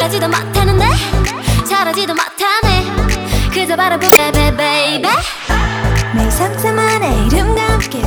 하지도 못하는데 잘하지도 못하네. 그저 바라보게 베베이베 내 상상만의 이름과 함께